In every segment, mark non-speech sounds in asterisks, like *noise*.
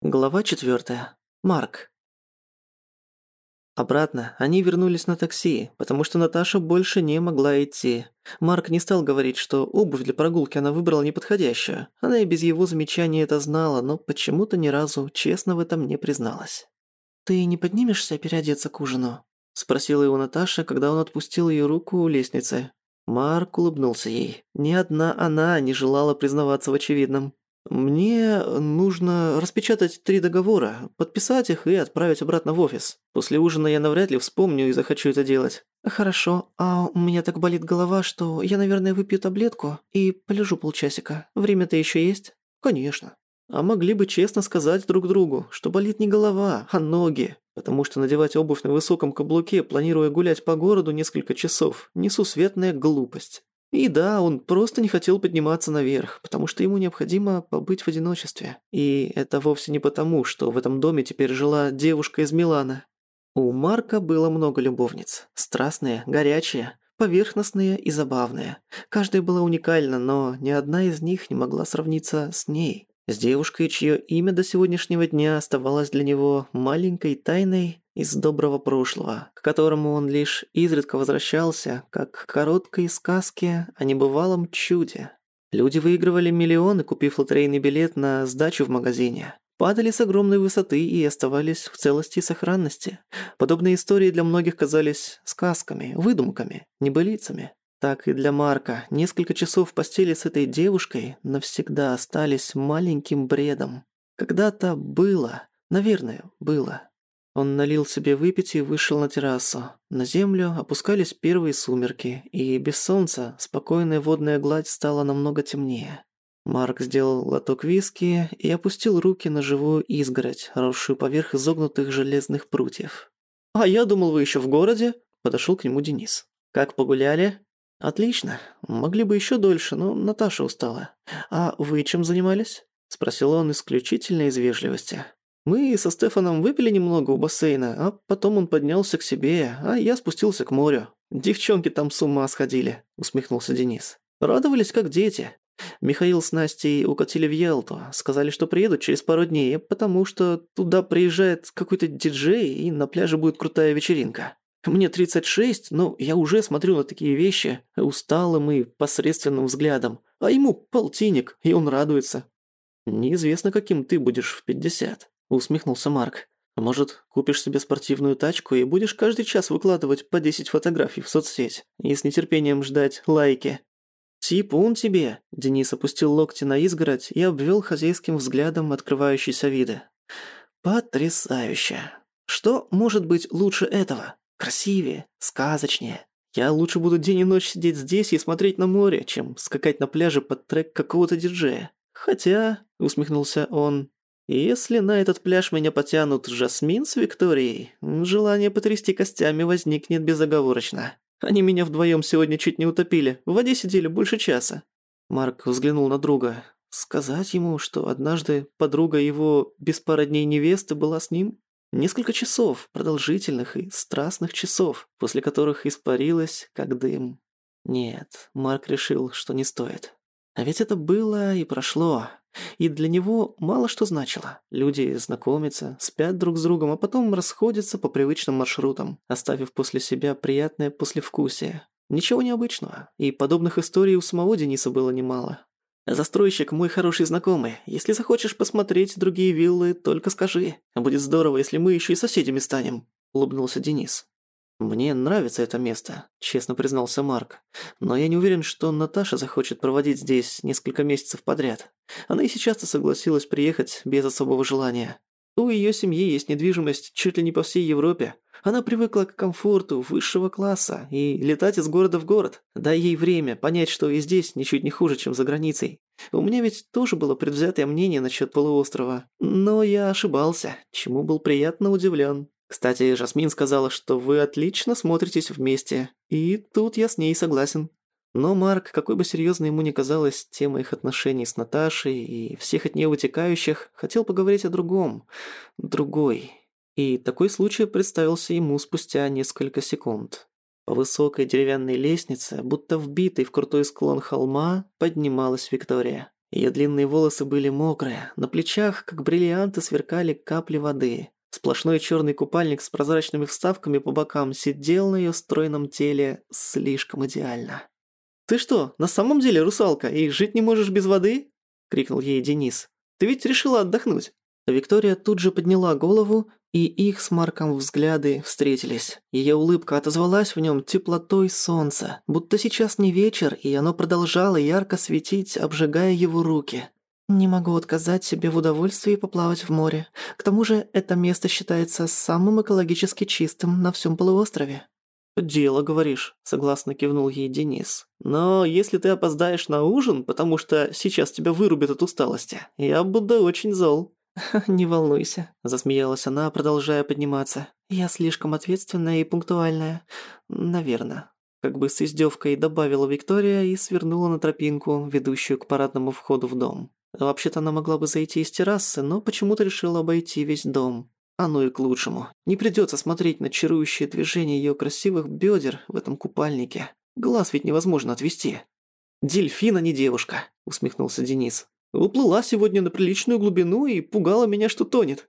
Глава четвертая. Марк. Обратно они вернулись на такси, потому что Наташа больше не могла идти. Марк не стал говорить, что обувь для прогулки она выбрала неподходящую. Она и без его замечания это знала, но почему-то ни разу честно в этом не призналась. «Ты не поднимешься переодеться к ужину?» – спросила его Наташа, когда он отпустил ее руку у лестницы. Марк улыбнулся ей. Ни одна она не желала признаваться в очевидном. «Мне нужно распечатать три договора, подписать их и отправить обратно в офис. После ужина я навряд ли вспомню и захочу это делать». «Хорошо, а у меня так болит голова, что я, наверное, выпью таблетку и полежу полчасика. Время-то еще есть?» «Конечно. А могли бы честно сказать друг другу, что болит не голова, а ноги, потому что надевать обувь на высоком каблуке, планируя гулять по городу несколько часов, несусветная глупость. И да, он просто не хотел подниматься наверх, потому что ему необходимо побыть в одиночестве. И это вовсе не потому, что в этом доме теперь жила девушка из Милана. У Марка было много любовниц. Страстные, горячие, поверхностные и забавные. Каждая была уникальна, но ни одна из них не могла сравниться с ней. С девушкой, чье имя до сегодняшнего дня оставалось для него маленькой тайной из доброго прошлого, к которому он лишь изредка возвращался, как к короткой сказке о небывалом чуде. Люди выигрывали миллионы, купив лотерейный билет на сдачу в магазине. Падали с огромной высоты и оставались в целости и сохранности. Подобные истории для многих казались сказками, выдумками, небылицами. Так и для Марка несколько часов в постели с этой девушкой навсегда остались маленьким бредом. Когда-то было, наверное, было. Он налил себе выпить и вышел на террасу. На землю опускались первые сумерки, и без солнца спокойная водная гладь стала намного темнее. Марк сделал глоток виски и опустил руки на живую изгородь, росшую поверх изогнутых железных прутьев. «А я думал, вы еще в городе?» – подошел к нему Денис. «Как погуляли?» «Отлично. Могли бы еще дольше, но Наташа устала. А вы чем занимались?» – спросил он исключительно из вежливости. Мы со Стефаном выпили немного у бассейна, а потом он поднялся к себе, а я спустился к морю. Девчонки там с ума сходили», — усмехнулся Денис. «Радовались, как дети. Михаил с Настей укатили в Ялту, сказали, что приедут через пару дней, потому что туда приезжает какой-то диджей, и на пляже будет крутая вечеринка. Мне 36, но я уже смотрю на такие вещи усталым и посредственным взглядом, а ему полтинник, и он радуется. Неизвестно, каким ты будешь в 50. Усмехнулся Марк. Может, купишь себе спортивную тачку и будешь каждый час выкладывать по 10 фотографий в соцсеть и с нетерпением ждать лайки. «Типун тебе!» Денис опустил локти на изгородь и обвел хозяйским взглядом открывающиеся виды. «Потрясающе! Что может быть лучше этого? Красивее, сказочнее. Я лучше буду день и ночь сидеть здесь и смотреть на море, чем скакать на пляже под трек какого-то диджея. Хотя, усмехнулся он, если на этот пляж меня потянут Жасмин с Викторией, желание потрясти костями возникнет безоговорочно. Они меня вдвоем сегодня чуть не утопили, в воде сидели больше часа». Марк взглянул на друга. Сказать ему, что однажды подруга его без пары дней невесты была с ним? Несколько часов, продолжительных и страстных часов, после которых испарилась, как дым. Нет, Марк решил, что не стоит. А ведь это было и прошло. И для него мало что значило. Люди знакомятся, спят друг с другом, а потом расходятся по привычным маршрутам, оставив после себя приятное послевкусие. Ничего необычного, и подобных историй у самого Дениса было немало. «Застройщик мой хороший знакомый. Если захочешь посмотреть другие виллы, только скажи. Будет здорово, если мы еще и соседями станем», – улыбнулся Денис. «Мне нравится это место», – честно признался Марк. «Но я не уверен, что Наташа захочет проводить здесь несколько месяцев подряд. Она и сейчас-то согласилась приехать без особого желания. У ее семьи есть недвижимость чуть ли не по всей Европе. Она привыкла к комфорту высшего класса и летать из города в город. Дай ей время понять, что и здесь ничуть не хуже, чем за границей. У меня ведь тоже было предвзятое мнение насчет полуострова. Но я ошибался, чему был приятно удивлен. Кстати, Жасмин сказала, что вы отлично смотритесь вместе, и тут я с ней согласен. Но Марк, какой бы серьезной ему ни казалась тема их отношений с Наташей и всех от нее вытекающих, хотел поговорить о другом, другой. И такой случай представился ему спустя несколько секунд. По высокой деревянной лестнице, будто вбитой в крутой склон холма, поднималась Виктория. Ее длинные волосы были мокрые, на плечах, как бриллианты, сверкали капли воды. Сплошной черный купальник с прозрачными вставками по бокам сидел на ее стройном теле слишком идеально. «Ты что, на самом деле русалка и жить не можешь без воды?» – крикнул ей Денис. «Ты ведь решила отдохнуть?» Виктория тут же подняла голову, и их с Марком взгляды встретились. Ее улыбка отозвалась в нем теплотой солнца, будто сейчас не вечер, и оно продолжало ярко светить, обжигая его руки. «Не могу отказать себе в удовольствии поплавать в море. К тому же это место считается самым экологически чистым на всем полуострове». «Дело, говоришь», — согласно кивнул ей Денис. «Но если ты опоздаешь на ужин, потому что сейчас тебя вырубят от усталости, я буду очень зол». *laughs* «Не волнуйся», — засмеялась она, продолжая подниматься. «Я слишком ответственная и пунктуальная. Наверное». Как бы с издевкой добавила Виктория и свернула на тропинку, ведущую к парадному входу в дом. Вообще-то она могла бы зайти из террасы, но почему-то решила обойти весь дом. Оно и к лучшему. Не придется смотреть на чарующие движения ее красивых бедер в этом купальнике. Глаз ведь невозможно отвести. «Дельфина не девушка», — усмехнулся Денис. «Уплыла сегодня на приличную глубину и пугала меня, что тонет».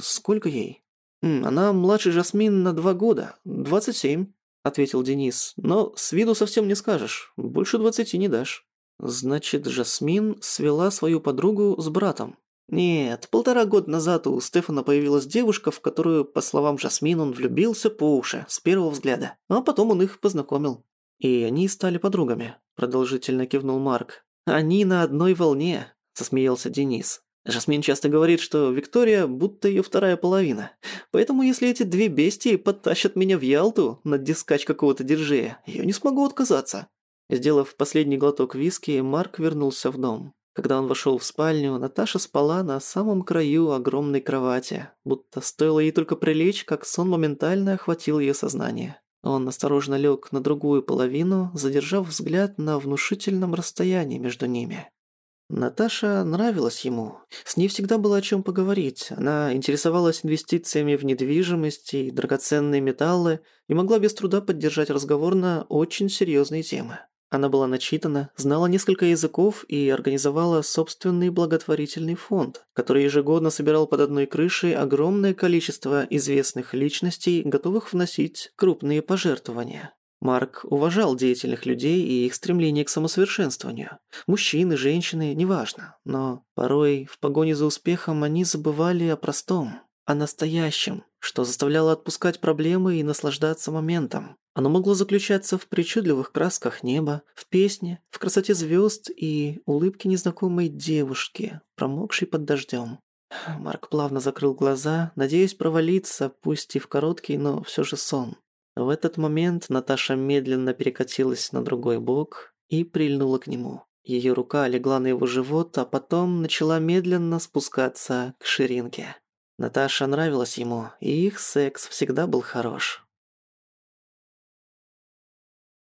«Сколько ей?» «Она младше Жасмин на два года, двадцать семь», — ответил Денис. «Но с виду совсем не скажешь, больше двадцати не дашь». Значит, Жасмин свела свою подругу с братом. Нет, полтора года назад у Стефана появилась девушка, в которую, по словам Жасмин, он влюбился по уши, с первого взгляда. А потом он их познакомил. И они стали подругами, продолжительно кивнул Марк. Они на одной волне, засмеялся Денис. Жасмин часто говорит, что Виктория будто ее вторая половина. Поэтому если эти две бестии подтащат меня в Ялту на дискач какого-то держея, я не смогу отказаться. Сделав последний глоток виски, Марк вернулся в дом. Когда он вошел в спальню, Наташа спала на самом краю огромной кровати, будто стоило ей только прилечь, как сон моментально охватил ее сознание. Он осторожно лег на другую половину, задержав взгляд на внушительном расстоянии между ними. Наташа нравилась ему. С ней всегда было о чем поговорить. Она интересовалась инвестициями в недвижимость и драгоценные металлы и могла без труда поддержать разговор на очень серьезные темы. Она была начитана, знала несколько языков и организовала собственный благотворительный фонд, который ежегодно собирал под одной крышей огромное количество известных личностей, готовых вносить крупные пожертвования. Марк уважал деятельных людей и их стремление к самосовершенствованию. Мужчины, женщины, неважно. Но порой в погоне за успехом они забывали о простом, о настоящем, что заставляло отпускать проблемы и наслаждаться моментом. Оно могло заключаться в причудливых красках неба, в песне, в красоте звезд и улыбке незнакомой девушки, промокшей под дождем. Марк плавно закрыл глаза, надеясь провалиться, пусть и в короткий, но все же сон. В этот момент Наташа медленно перекатилась на другой бок и прильнула к нему. Ее рука легла на его живот, а потом начала медленно спускаться к ширинке. Наташа нравилась ему, и их секс всегда был хорош.